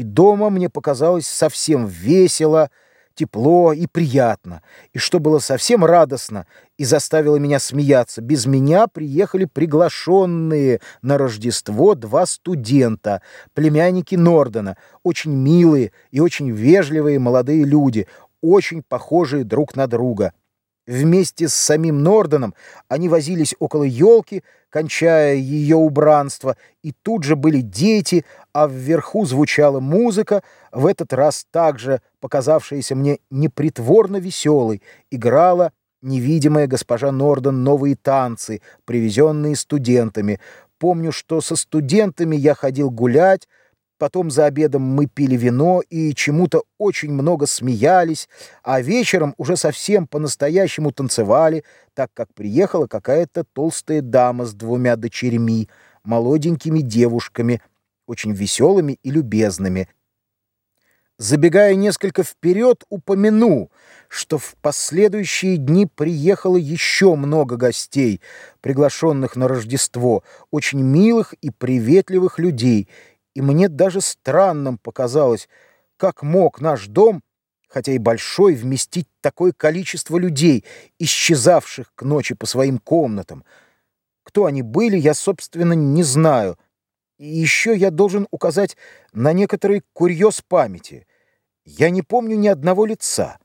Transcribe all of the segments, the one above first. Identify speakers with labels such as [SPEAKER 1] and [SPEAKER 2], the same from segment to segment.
[SPEAKER 1] и дома мне показалось совсем весело, тепло и приятно, и что было совсем радостно и заставило меня смеяться, без меня приехали приглашенные на Рождество два студента, племянники Нордена, очень милые и очень вежливые молодые люди, очень похожие друг на друга. Вместе с самим Норденом они возились около елки, кончая ее убранство, и тут же были дети, а вверху звучала музыка, в этот раз также показавшаяся мне непритворно веселой, играла невидимая госпожа Норден новые танцы, привезенные студентами. Помню, что со студентами я ходил гулять, Потом за обедом мы пили вино и чему-то очень много смеялись, а вечером уже совсем по-настоящему танцевали, так как приехала какая-то толстая дама с двумя дочерьми, молоденькими девушками, очень веселыми и любезными. Забегая несколько вперед, упомяну, что в последующие дни приехало еще много гостей, приглашенных на Рождество, очень милых и приветливых людей — и мне даже странным показалось, как мог наш дом, хотя и большой, вместить такое количество людей, исчезавших к ночи по своим комнатам. Кто они были, я, собственно, не знаю. И еще я должен указать на некоторый курьез памяти. Я не помню ни одного лица.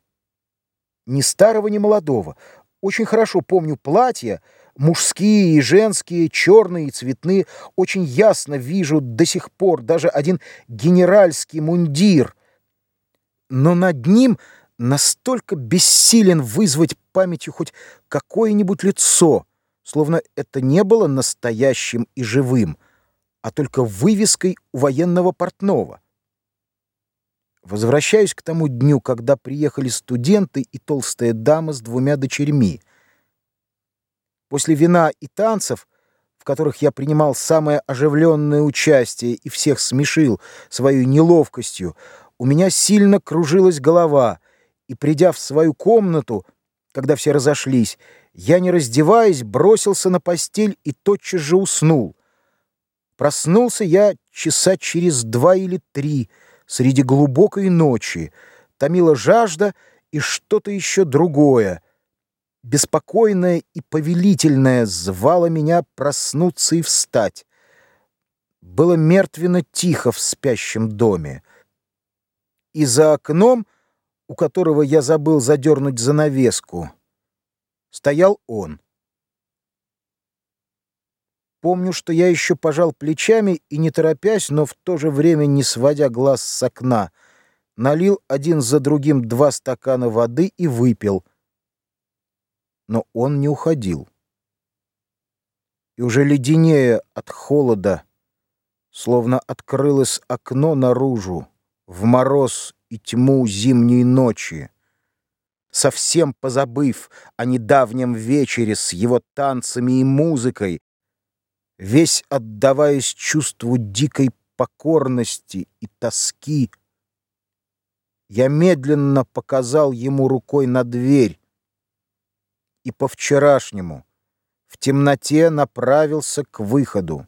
[SPEAKER 1] Ни старого, ни молодого. Очень хорошо помню платья, мужские и женские, черные и цветные, очень ясно вижу до сих пор даже один генеральский мундир. Но над ним настолько бессилен вызвать памятью хоть какое-нибудь лицо, словно это не было настоящим и живым, а только вывеской у военного портного. Возвращаюсь к тому дню, когда приехали студенты и толстая дама с двумя дочерьми — После вина и танцев, в которых я принимал самое оживленное участие и всех смешил своей неловкостью, у меня сильно кружилась голова, и, придя в свою комнату, когда все разошлись, я, не раздеваясь, бросился на постель и тотчас же уснул. Проснулся я часа через два или три среди глубокой ночи. Томила жажда и что-то еще другое — беспокойное и повелительное звало меня проснуться и встать. Было мертвенно тихо в спящем доме. И за окном, у которого я забыл задернуть занавеску, стоял он. Помню, что я еще пожал плечами и, не торопясь, но в то же время не сводя глаз с окна, налил один за другим два стакана воды и выпил — но он не уходил. И уже леденее от холода, словно открылось окно наружу, в мороз и тьму зимней ночи, совсем позабыв о недавнем вечере с его танцами и музыкой, весь отдаваясь чувству дикой покорности и тоски, я медленно показал ему рукой на дверь, и по-вчерашнему в темноте направился к выходу.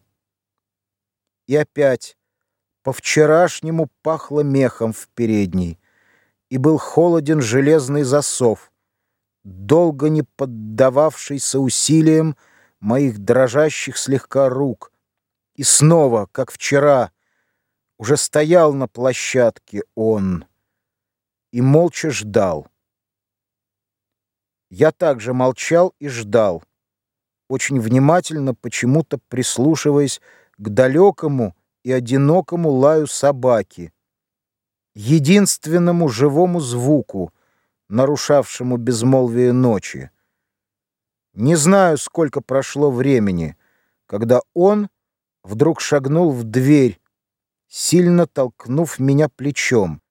[SPEAKER 1] И опять по-вчерашнему пахло мехом в передней, и был холоден железный засов, долго не поддававшийся усилиям моих дрожащих слегка рук. И снова, как вчера, уже стоял на площадке он и молча ждал. Я также молчал и ждал, очень внимательно почему-то прислушиваясь к далекому и одинокому лаю собаки, единственному живому звуку, нарушавшему безмолвие ночи. Не знаю, сколько прошло времени, когда он вдруг шагнул в дверь, сильно толкнув меня плечом.